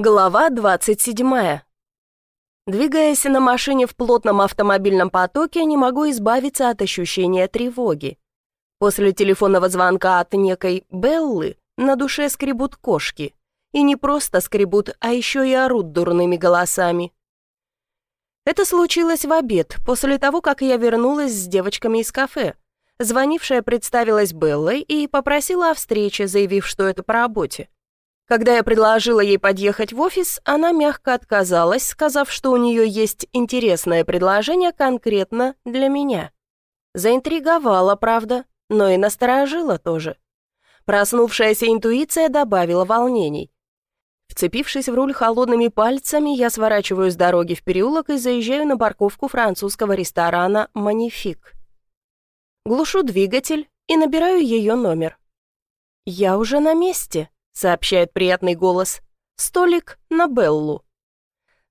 Глава 27. Двигаясь на машине в плотном автомобильном потоке, не могу избавиться от ощущения тревоги. После телефонного звонка от некой Беллы на душе скребут кошки. И не просто скребут, а еще и орут дурными голосами. Это случилось в обед, после того, как я вернулась с девочками из кафе. Звонившая представилась Беллой и попросила о встрече, заявив, что это по работе. Когда я предложила ей подъехать в офис, она мягко отказалась, сказав, что у нее есть интересное предложение конкретно для меня. Заинтриговала, правда, но и насторожила тоже. Проснувшаяся интуиция добавила волнений. Вцепившись в руль холодными пальцами, я сворачиваю с дороги в переулок и заезжаю на парковку французского ресторана «Манифик». Глушу двигатель и набираю ее номер. Я уже на месте сообщает приятный голос. «Столик на Беллу».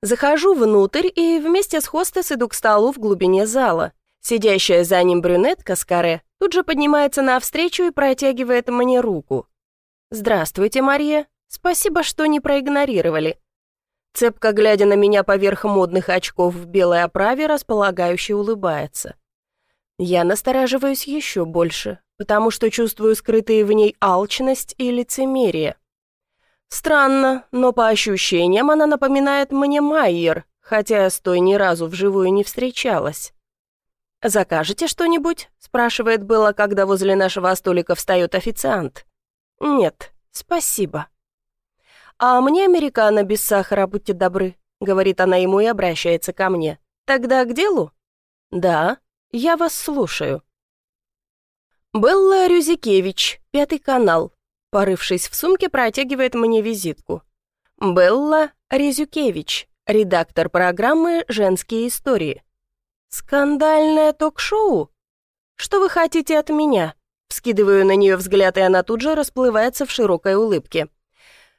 Захожу внутрь и вместе с хостес иду к столу в глубине зала. Сидящая за ним брюнетка с каре тут же поднимается навстречу и протягивает мне руку. «Здравствуйте, Мария. Спасибо, что не проигнорировали». Цепко глядя на меня поверх модных очков в белой оправе, располагающе улыбается. Я настораживаюсь еще больше, потому что чувствую скрытые в ней алчность и лицемерие. Странно, но по ощущениям она напоминает мне Майер, хотя я с той ни разу вживую не встречалась. «Закажете что-нибудь?» – спрашивает Белла, когда возле нашего столика встает официант. «Нет, спасибо». «А мне американо без сахара, будьте добры», — говорит она ему и обращается ко мне. «Тогда к делу?» «Да, я вас слушаю». Белла Рюзикевич, Пятый канал. Порывшись в сумке, протягивает мне визитку. Белла Резюкевич, редактор программы «Женские истории». «Скандальное ток-шоу? Что вы хотите от меня?» Вскидываю на нее взгляд, и она тут же расплывается в широкой улыбке.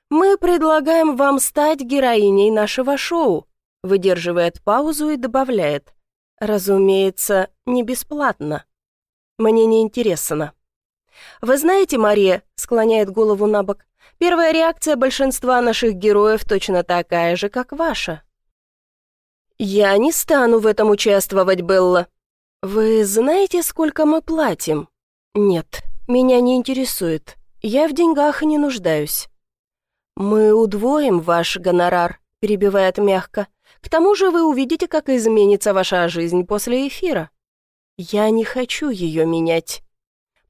«Мы предлагаем вам стать героиней нашего шоу», выдерживает паузу и добавляет. «Разумеется, не бесплатно. Мне не интересно». «Вы знаете, Мария», — склоняет голову на бок, «первая реакция большинства наших героев точно такая же, как ваша». «Я не стану в этом участвовать, Белла». «Вы знаете, сколько мы платим?» «Нет, меня не интересует. Я в деньгах не нуждаюсь». «Мы удвоим ваш гонорар», — перебивает мягко. «К тому же вы увидите, как изменится ваша жизнь после эфира». «Я не хочу ее менять».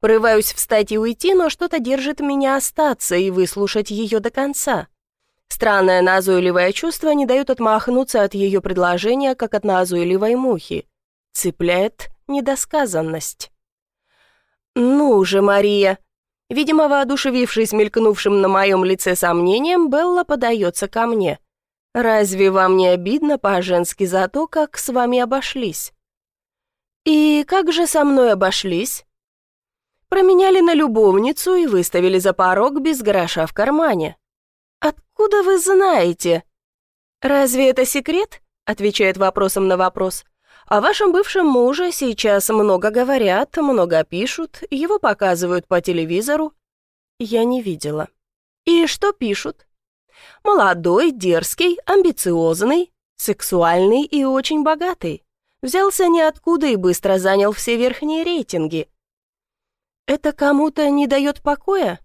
Порываюсь встать и уйти, но что-то держит меня остаться и выслушать ее до конца. Странное назойливое чувство не дает отмахнуться от ее предложения, как от назойливой мухи. Цепляет недосказанность. «Ну же, Мария!» Видимо, воодушевившись мелькнувшим на моем лице сомнением, Белла подается ко мне. «Разве вам не обидно по-женски за то, как с вами обошлись?» «И как же со мной обошлись?» Променяли на любовницу и выставили за порог без гроша в кармане. «Откуда вы знаете?» «Разве это секрет?» — отвечает вопросом на вопрос. «О вашем бывшем муже сейчас много говорят, много пишут, его показывают по телевизору». Я не видела. «И что пишут?» «Молодой, дерзкий, амбициозный, сексуальный и очень богатый. Взялся ниоткуда и быстро занял все верхние рейтинги. «Это кому-то не дает покоя?»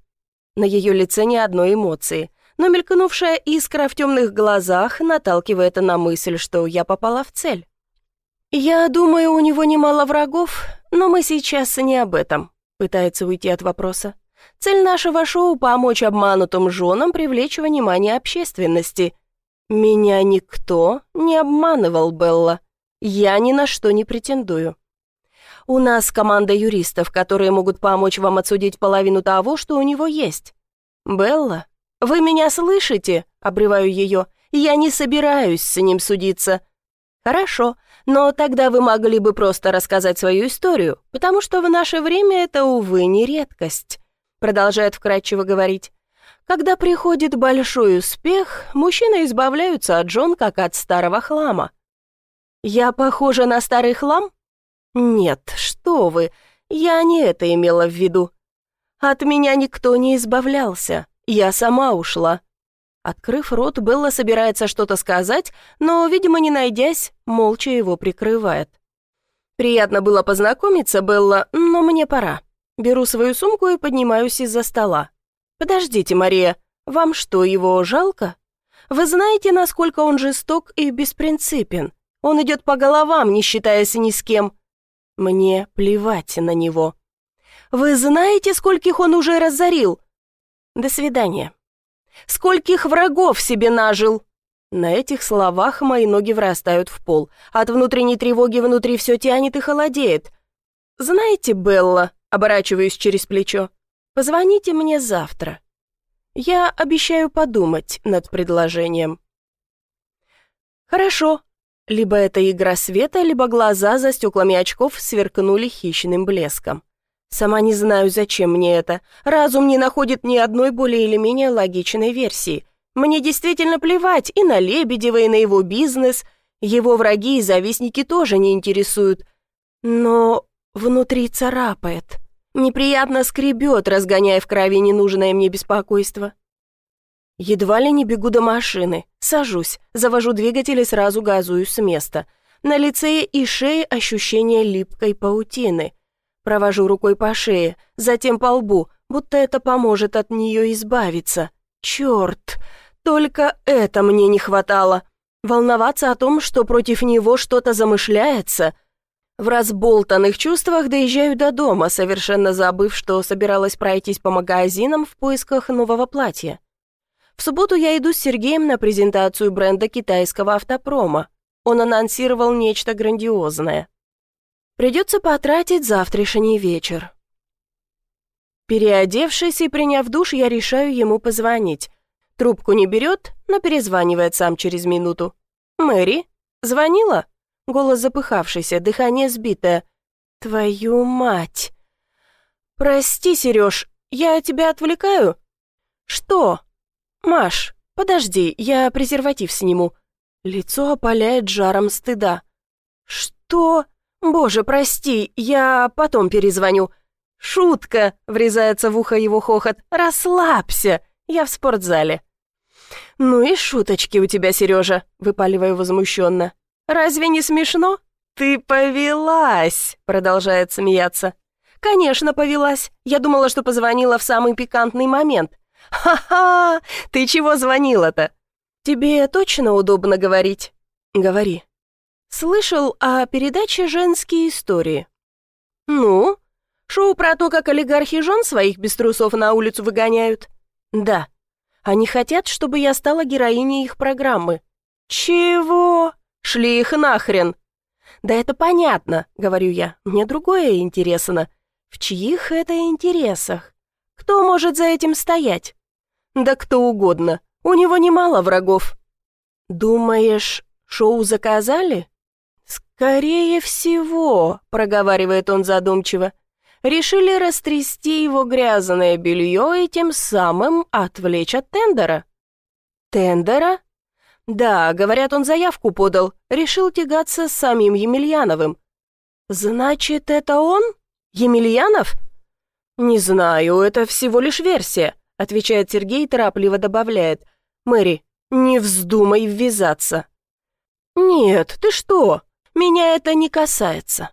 На ее лице ни одной эмоции, но мелькнувшая искра в темных глазах наталкивает на мысль, что я попала в цель. «Я думаю, у него немало врагов, но мы сейчас не об этом», пытается уйти от вопроса. «Цель нашего шоу — помочь обманутым женам привлечь внимание общественности. Меня никто не обманывал, Белла. Я ни на что не претендую». У нас команда юристов, которые могут помочь вам отсудить половину того, что у него есть. Белла, вы меня слышите? Обрываю ее. Я не собираюсь с ним судиться. Хорошо, но тогда вы могли бы просто рассказать свою историю, потому что в наше время это, увы, не редкость. Продолжает вкратчиво говорить. Когда приходит большой успех, мужчины избавляются от жен, как от старого хлама. Я похожа на старый хлам? «Нет, что вы, я не это имела в виду. От меня никто не избавлялся, я сама ушла». Открыв рот, Белла собирается что-то сказать, но, видимо, не найдясь, молча его прикрывает. «Приятно было познакомиться, Белла, но мне пора. Беру свою сумку и поднимаюсь из-за стола. Подождите, Мария, вам что, его жалко? Вы знаете, насколько он жесток и беспринципен? Он идет по головам, не считаясь ни с кем. Мне плевать на него. Вы знаете, скольких он уже разорил? До свидания. Скольких врагов себе нажил? На этих словах мои ноги врастают в пол. От внутренней тревоги внутри все тянет и холодеет. «Знаете, Белла», — оборачиваюсь через плечо, — «позвоните мне завтра. Я обещаю подумать над предложением». «Хорошо». Либо это игра света, либо глаза за стеклами очков сверкнули хищным блеском. Сама не знаю, зачем мне это. Разум не находит ни одной более или менее логичной версии. Мне действительно плевать и на Лебедева, и на его бизнес. Его враги и завистники тоже не интересуют. Но внутри царапает. Неприятно скребет, разгоняя в крови ненужное мне беспокойство. Едва ли не бегу до машины. Сажусь, завожу двигатель и сразу газую с места. На лице и шее ощущение липкой паутины — Провожу рукой по шее, затем по лбу, будто это поможет от нее избавиться. Черт, только это мне не хватало. Волноваться о том, что против него что-то замышляется. В разболтанных чувствах доезжаю до дома, совершенно забыв, что собиралась пройтись по магазинам в поисках нового платья. В субботу я иду с Сергеем на презентацию бренда китайского автопрома. Он анонсировал нечто грандиозное. Придется потратить завтрашний вечер. Переодевшись и приняв душ, я решаю ему позвонить. Трубку не берет, но перезванивает сам через минуту. «Мэри? Звонила?» Голос запыхавшийся, дыхание сбитое. «Твою мать!» «Прости, Сереж, я тебя отвлекаю?» «Что?» «Маш, подожди, я презерватив сниму». Лицо опаляет жаром стыда. «Что?» «Боже, прости, я потом перезвоню». «Шутка!» — врезается в ухо его хохот. «Расслабься! Я в спортзале». «Ну и шуточки у тебя, Сережа», — выпаливаю возмущенно. «Разве не смешно?» «Ты повелась!» — продолжает смеяться. «Конечно, повелась. Я думала, что позвонила в самый пикантный момент». «Ха-ха! Ты чего звонила-то?» «Тебе точно удобно говорить?» «Говори». Слышал о передаче «Женские истории». Ну, шоу про то, как олигархи жен своих без трусов на улицу выгоняют? Да. Они хотят, чтобы я стала героиней их программы. Чего? Шли их нахрен. Да это понятно, говорю я. Мне другое интересно. В чьих это интересах? Кто может за этим стоять? Да кто угодно. У него немало врагов. Думаешь, шоу заказали? «Скорее всего», — проговаривает он задумчиво, решили растрясти его грязное белье и тем самым отвлечь от тендера. «Тендера?» «Да, говорят, он заявку подал, решил тягаться с самим Емельяновым». «Значит, это он? Емельянов?» «Не знаю, это всего лишь версия», — отвечает Сергей и торопливо добавляет. «Мэри, не вздумай ввязаться». «Нет, ты что? Меня это не касается.